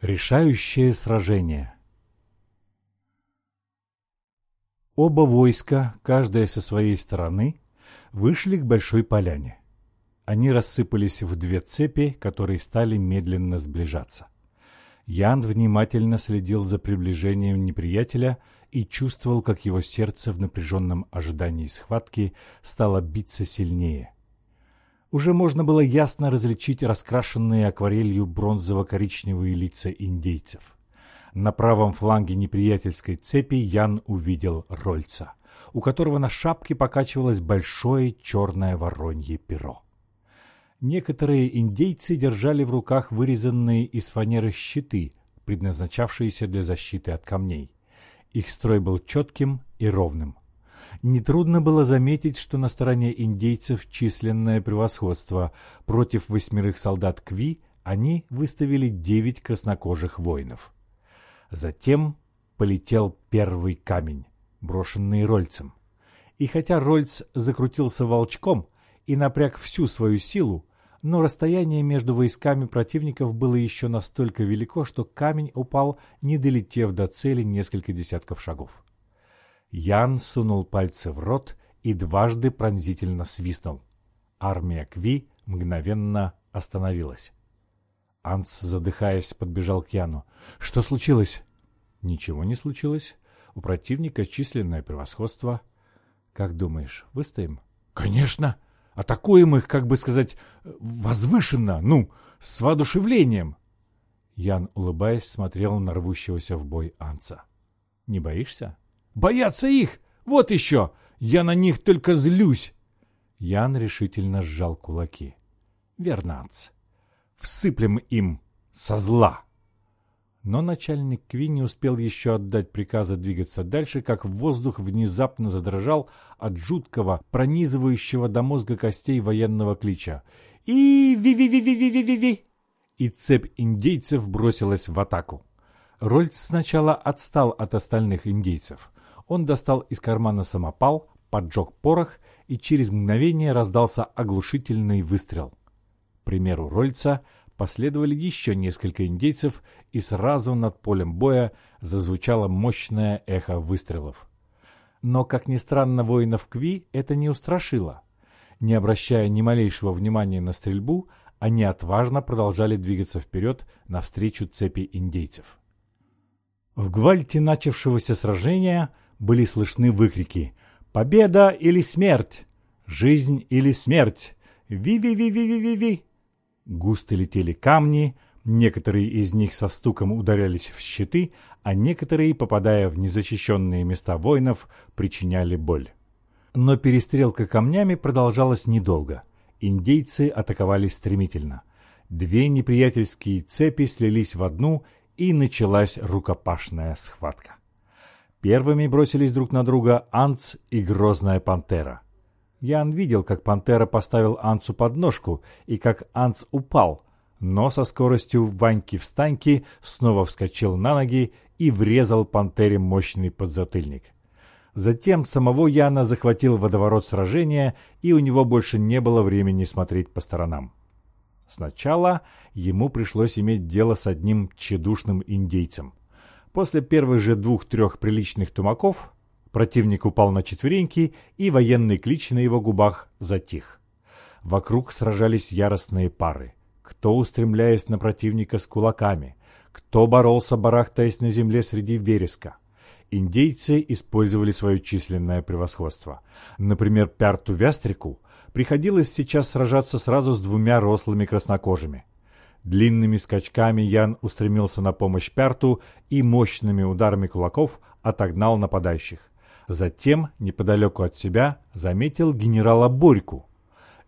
Решающее сражение Оба войска, каждое со своей стороны, вышли к большой поляне. Они рассыпались в две цепи, которые стали медленно сближаться. Ян внимательно следил за приближением неприятеля и чувствовал, как его сердце в напряженном ожидании схватки стало биться сильнее. Уже можно было ясно различить раскрашенные акварелью бронзово-коричневые лица индейцев. На правом фланге неприятельской цепи Ян увидел Рольца, у которого на шапке покачивалось большое черное воронье перо. Некоторые индейцы держали в руках вырезанные из фанеры щиты, предназначавшиеся для защиты от камней. Их строй был четким и ровным. Нетрудно было заметить, что на стороне индейцев численное превосходство. Против восьмерых солдат Кви они выставили девять краснокожих воинов. Затем полетел первый камень, брошенный Рольцем. И хотя Рольц закрутился волчком и напряг всю свою силу, но расстояние между войсками противников было еще настолько велико, что камень упал, не долетев до цели несколько десятков шагов. Ян сунул пальцы в рот и дважды пронзительно свистнул. Армия Кви мгновенно остановилась. Анс, задыхаясь, подбежал к Яну. «Что случилось?» «Ничего не случилось. У противника численное превосходство. Как думаешь, выстоим?» «Конечно! Атакуем их, как бы сказать, возвышенно, ну, с воодушевлением!» Ян, улыбаясь, смотрел на рвущегося в бой Анца. «Не боишься?» Боятся их! Вот еще! Я на них только злюсь!» Ян решительно сжал кулаки. «Вернанц! Всыплем им со зла!» Но начальник Кви не успел еще отдать приказа двигаться дальше, как воздух внезапно задрожал от жуткого, пронизывающего до мозга костей военного клича. и ви ви ви ви ви ви ви ви И цепь индейцев бросилась в атаку. Рольц сначала отстал от остальных индейцев. Он достал из кармана самопал, поджег порох, и через мгновение раздался оглушительный выстрел. К примеру Рольца последовали еще несколько индейцев, и сразу над полем боя зазвучало мощное эхо выстрелов. Но, как ни странно, воинов Кви это не устрашило. Не обращая ни малейшего внимания на стрельбу, они отважно продолжали двигаться вперед навстречу цепи индейцев. В гвальте начавшегося сражения были слышны выкрики «Победа или смерть! Жизнь или смерть! Ви-ви-ви-ви-ви-ви!» Густо летели камни, некоторые из них со стуком ударялись в щиты, а некоторые, попадая в незащищенные места воинов, причиняли боль. Но перестрелка камнями продолжалась недолго. Индейцы атаковали стремительно. Две неприятельские цепи слились в одну, и началась рукопашная схватка. Первыми бросились друг на друга Анц и Грозная Пантера. Ян видел, как Пантера поставил Анцу подножку и как Анц упал, но со скоростью Ваньки-встаньки снова вскочил на ноги и врезал Пантере мощный подзатыльник. Затем самого Яна захватил водоворот сражения, и у него больше не было времени смотреть по сторонам. Сначала ему пришлось иметь дело с одним тщедушным индейцем. После первых же двух-трех приличных тумаков противник упал на четвереньки, и военный клич на его губах затих. Вокруг сражались яростные пары. Кто, устремляясь на противника с кулаками, кто боролся, барахтаясь на земле среди вереска. Индейцы использовали свое численное превосходство. Например, Пярту Вястрику приходилось сейчас сражаться сразу с двумя рослыми краснокожими. Длинными скачками Ян устремился на помощь Пярту и мощными ударами кулаков отогнал нападающих. Затем, неподалеку от себя, заметил генерала Борьку.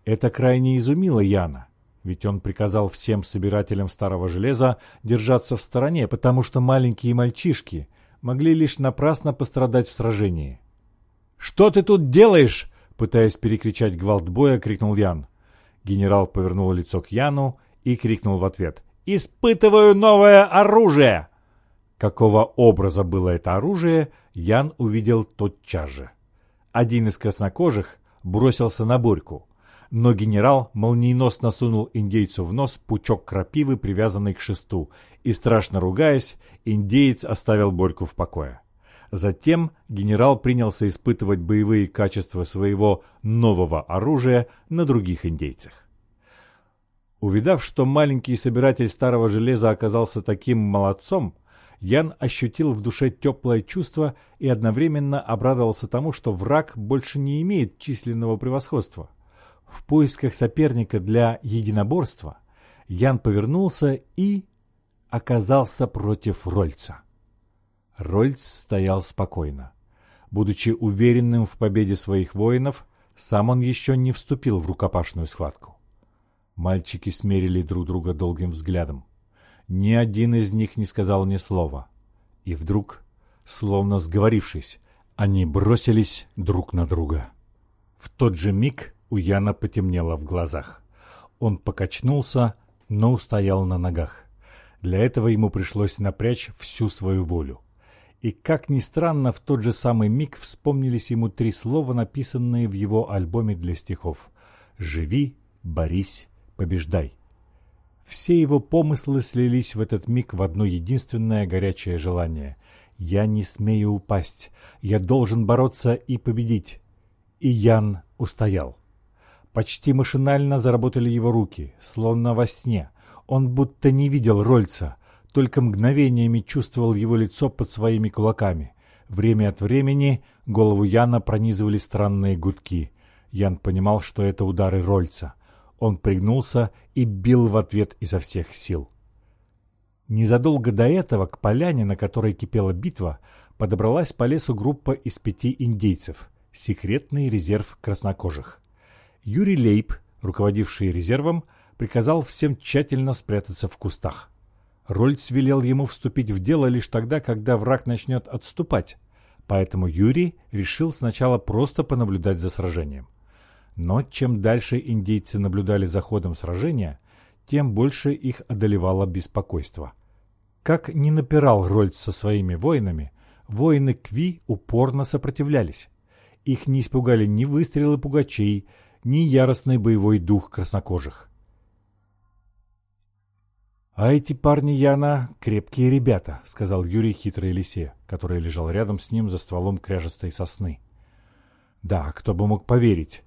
Это крайне изумило Яна, ведь он приказал всем собирателям старого железа держаться в стороне, потому что маленькие мальчишки могли лишь напрасно пострадать в сражении. «Что ты тут делаешь?» Пытаясь перекричать гвалт боя, крикнул Ян. Генерал повернул лицо к Яну и крикнул в ответ «Испытываю новое оружие!» Какого образа было это оружие, Ян увидел тотчас же. Один из краснокожих бросился на Борьку. но генерал молниеносно сунул индейцу в нос пучок крапивы, привязанный к шесту, и, страшно ругаясь, индеец оставил Борьку в покое. Затем генерал принялся испытывать боевые качества своего нового оружия на других индейцах. Увидав, что маленький собиратель старого железа оказался таким молодцом, Ян ощутил в душе теплое чувство и одновременно обрадовался тому, что враг больше не имеет численного превосходства. В поисках соперника для единоборства Ян повернулся и оказался против Рольца. Рольц стоял спокойно. Будучи уверенным в победе своих воинов, сам он еще не вступил в рукопашную схватку. Мальчики смерили друг друга долгим взглядом. Ни один из них не сказал ни слова. И вдруг, словно сговорившись, они бросились друг на друга. В тот же миг у Яна потемнело в глазах. Он покачнулся, но устоял на ногах. Для этого ему пришлось напрячь всю свою волю. И, как ни странно, в тот же самый миг вспомнились ему три слова, написанные в его альбоме для стихов «Живи, борись, побеждай». Все его помыслы слились в этот миг в одно единственное горячее желание. «Я не смею упасть. Я должен бороться и победить». И Ян устоял. Почти машинально заработали его руки, словно во сне. Он будто не видел Рольца, только мгновениями чувствовал его лицо под своими кулаками. Время от времени голову Яна пронизывали странные гудки. Ян понимал, что это удары Рольца. Он пригнулся и бил в ответ изо всех сил. Незадолго до этого к поляне, на которой кипела битва, подобралась по лесу группа из пяти индейцев, секретный резерв краснокожих. Юрий Лейб, руководивший резервом, приказал всем тщательно спрятаться в кустах. Рольц велел ему вступить в дело лишь тогда, когда враг начнет отступать, поэтому Юрий решил сначала просто понаблюдать за сражением. Но чем дальше индейцы наблюдали за ходом сражения, тем больше их одолевало беспокойство. Как ни напирал Рольц со своими воинами, воины Кви упорно сопротивлялись. Их не испугали ни выстрелы пугачей, ни яростный боевой дух краснокожих. «А эти парни Яна — крепкие ребята», — сказал Юрий хитрой лисе, который лежал рядом с ним за стволом кряжестой сосны. «Да, кто бы мог поверить.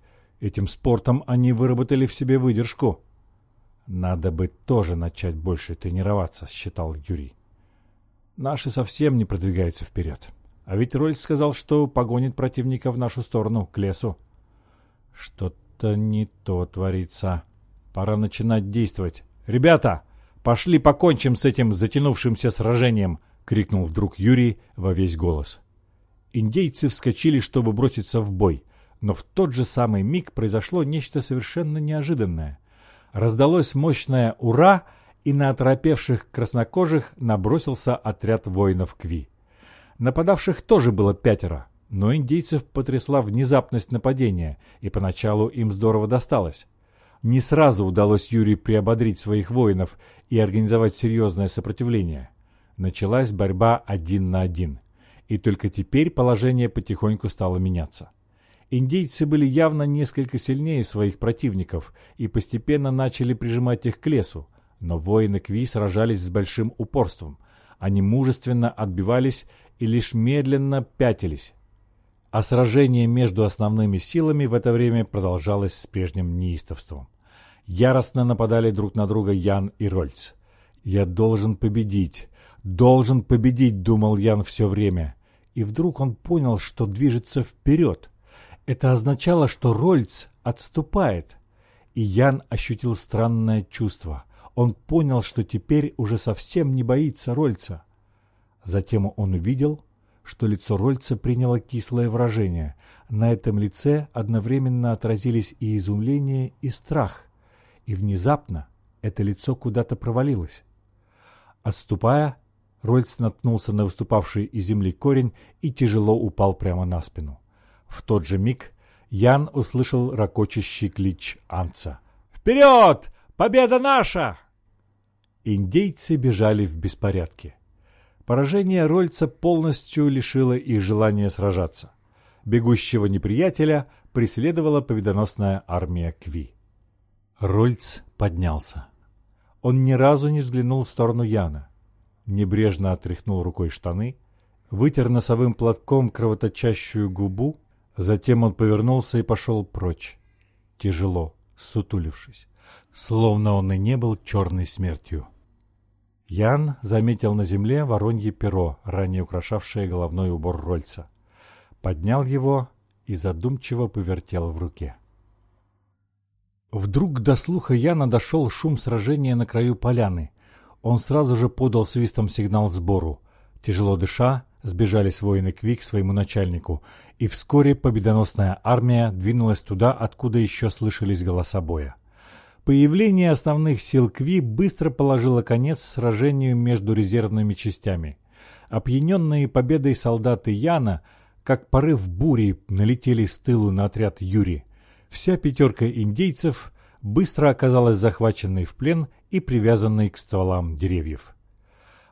Этим спортом они выработали в себе выдержку». «Надо бы тоже начать больше тренироваться», — считал Юрий. «Наши совсем не продвигаются вперед. А ведь Рольс сказал, что погонит противника в нашу сторону, к лесу». «Что-то не то творится. Пора начинать действовать. Ребята!» «Пошли покончим с этим затянувшимся сражением!» — крикнул вдруг Юрий во весь голос. Индейцы вскочили, чтобы броситься в бой, но в тот же самый миг произошло нечто совершенно неожиданное. Раздалось мощное «Ура!» и на оторопевших краснокожих набросился отряд воинов Кви. Нападавших тоже было пятеро, но индейцев потрясла внезапность нападения, и поначалу им здорово досталось. Не сразу удалось Юрию приободрить своих воинов и организовать серьезное сопротивление. Началась борьба один на один. И только теперь положение потихоньку стало меняться. Индейцы были явно несколько сильнее своих противников и постепенно начали прижимать их к лесу, но воины Кви сражались с большим упорством. Они мужественно отбивались и лишь медленно пятились. А сражение между основными силами в это время продолжалось с прежним неистовством. Яростно нападали друг на друга Ян и Рольц. «Я должен победить! Должен победить!» — думал Ян все время. И вдруг он понял, что движется вперед. Это означало, что Рольц отступает. И Ян ощутил странное чувство. Он понял, что теперь уже совсем не боится Рольца. Затем он увидел, что лицо Рольца приняло кислое выражение. На этом лице одновременно отразились и изумление, и страх и внезапно это лицо куда-то провалилось. Отступая, Рольц наткнулся на выступавший из земли корень и тяжело упал прямо на спину. В тот же миг Ян услышал ракочащий клич Анца. «Вперед! Победа наша!» Индейцы бежали в беспорядке. Поражение Рольца полностью лишило их желания сражаться. Бегущего неприятеля преследовала победоносная армия Кви. Рольц поднялся. Он ни разу не взглянул в сторону Яна. Небрежно отряхнул рукой штаны, вытер носовым платком кровоточащую губу, затем он повернулся и пошел прочь. Тяжело, сутулившись, словно он и не был черной смертью. Ян заметил на земле воронье перо, ранее украшавшее головной убор Рольца. Поднял его и задумчиво повертел в руке. Вдруг до слуха Яна дошел шум сражения на краю поляны. Он сразу же подал свистом сигнал сбору. Тяжело дыша, сбежались воины Кви к своему начальнику, и вскоре победоносная армия двинулась туда, откуда еще слышались голоса боя. Появление основных сил Кви быстро положило конец сражению между резервными частями. Опьяненные победой солдаты Яна, как порыв бури, налетели с тылу на отряд Юри. Вся пятерка индейцев быстро оказалась захваченной в плен и привязанной к стволам деревьев.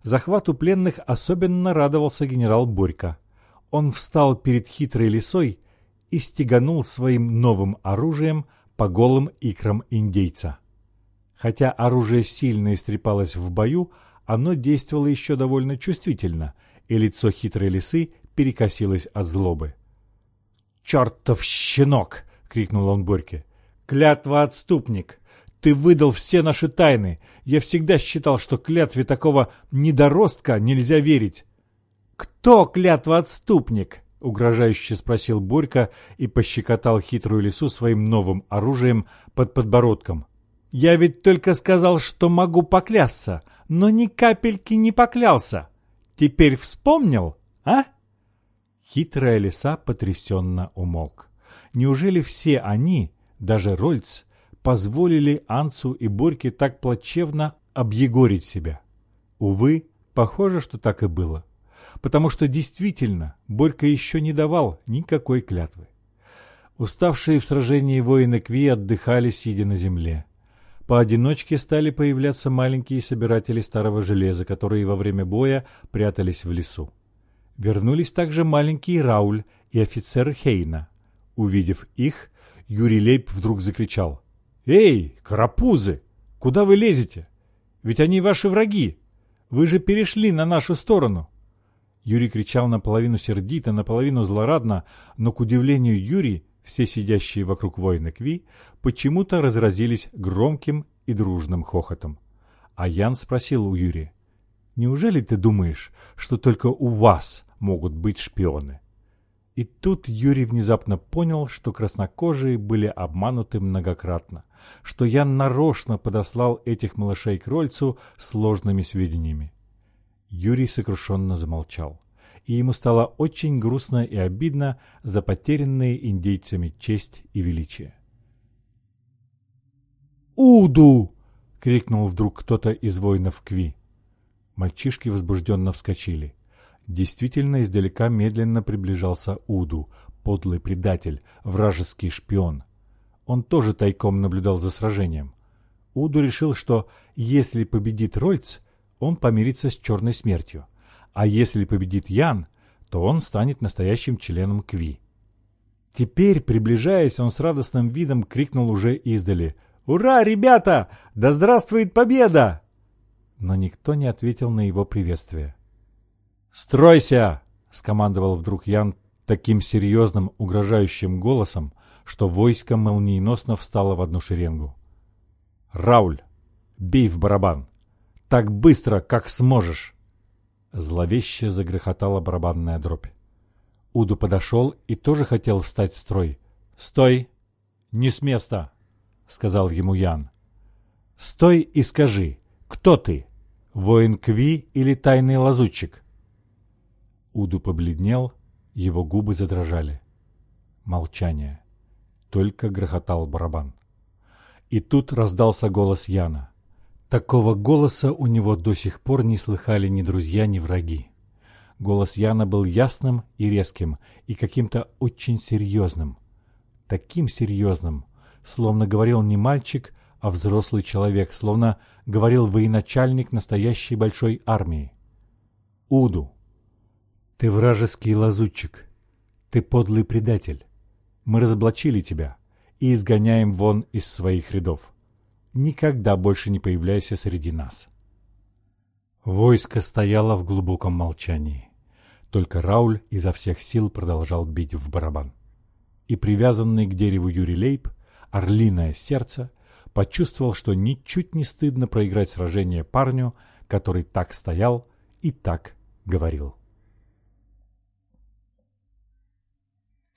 Захвату пленных особенно радовался генерал Борько. Он встал перед хитрой лисой и стеганул своим новым оружием по голым икрам индейца. Хотя оружие сильно истрепалось в бою, оно действовало еще довольно чувствительно, и лицо хитрой лисы перекосилось от злобы. «Чертов щенок!» — крикнул он Борьке. «Клятва отступник! Ты выдал все наши тайны! Я всегда считал, что клятве такого недоростка нельзя верить!» «Кто клятва отступник?» — угрожающе спросил Борька и пощекотал хитрую лису своим новым оружием под подбородком. «Я ведь только сказал, что могу поклясться, но ни капельки не поклялся. Теперь вспомнил, а?» Хитрая лиса потрясенно умолк. Неужели все они, даже Рольц, позволили Анцу и Борьке так плачевно объегорить себя? Увы, похоже, что так и было потому что действительно Борька еще не давал никакой клятвы. Уставшие в сражении воины Кви отдыхали, сидя на земле. Поодиночке стали появляться маленькие собиратели старого железа, которые во время боя прятались в лесу. Вернулись также маленький Рауль и офицер Хейна. Увидев их, Юрий Лейб вдруг закричал. «Эй, карапузы! Куда вы лезете? Ведь они ваши враги! Вы же перешли на нашу сторону!» Юрий кричал наполовину сердито, наполовину злорадно, но, к удивлению Юрий, все сидящие вокруг воина Кви почему-то разразились громким и дружным хохотом. А Ян спросил у Юрия, «Неужели ты думаешь, что только у вас могут быть шпионы?» И тут Юрий внезапно понял, что краснокожие были обмануты многократно, что Ян нарочно подослал этих малышей к Рольцу с ложными сведениями. Юрий сокрушенно замолчал, и ему стало очень грустно и обидно за потерянные индейцами честь и величие. «Уду!» — крикнул вдруг кто-то из воинов Кви. Мальчишки возбужденно вскочили. Действительно, издалека медленно приближался Уду, подлый предатель, вражеский шпион. Он тоже тайком наблюдал за сражением. Уду решил, что если победит Рольц, он помирится с черной смертью. А если победит Ян, то он станет настоящим членом Кви. Теперь, приближаясь, он с радостным видом крикнул уже издали «Ура, ребята! Да здравствует победа!» Но никто не ответил на его приветствие. «Стройся!» — скомандовал вдруг Ян таким серьезным, угрожающим голосом, что войско молниеносно встало в одну шеренгу. «Рауль, бей в барабан!» Так быстро, как сможешь!» Зловеще загрохотала барабанная дробь. Уду подошел и тоже хотел встать в строй. «Стой! Не с места!» — сказал ему Ян. «Стой и скажи, кто ты? Воин Кви или тайный лазутчик?» Уду побледнел, его губы задрожали. Молчание. Только грохотал барабан. И тут раздался голос Яна. Такого голоса у него до сих пор не слыхали ни друзья, ни враги. Голос Яна был ясным и резким, и каким-то очень серьезным. Таким серьезным, словно говорил не мальчик, а взрослый человек, словно говорил военачальник настоящей большой армии. «Уду, ты вражеский лазутчик, ты подлый предатель. Мы разоблачили тебя и изгоняем вон из своих рядов. никогда больше не появляйся среди нас». Войско стояло в глубоком молчании. Только Рауль изо всех сил продолжал бить в барабан. И привязанный к дереву Юрий Лейб, орлиное сердце, почувствовал, что ничуть не стыдно проиграть сражение парню, который так стоял и так говорил.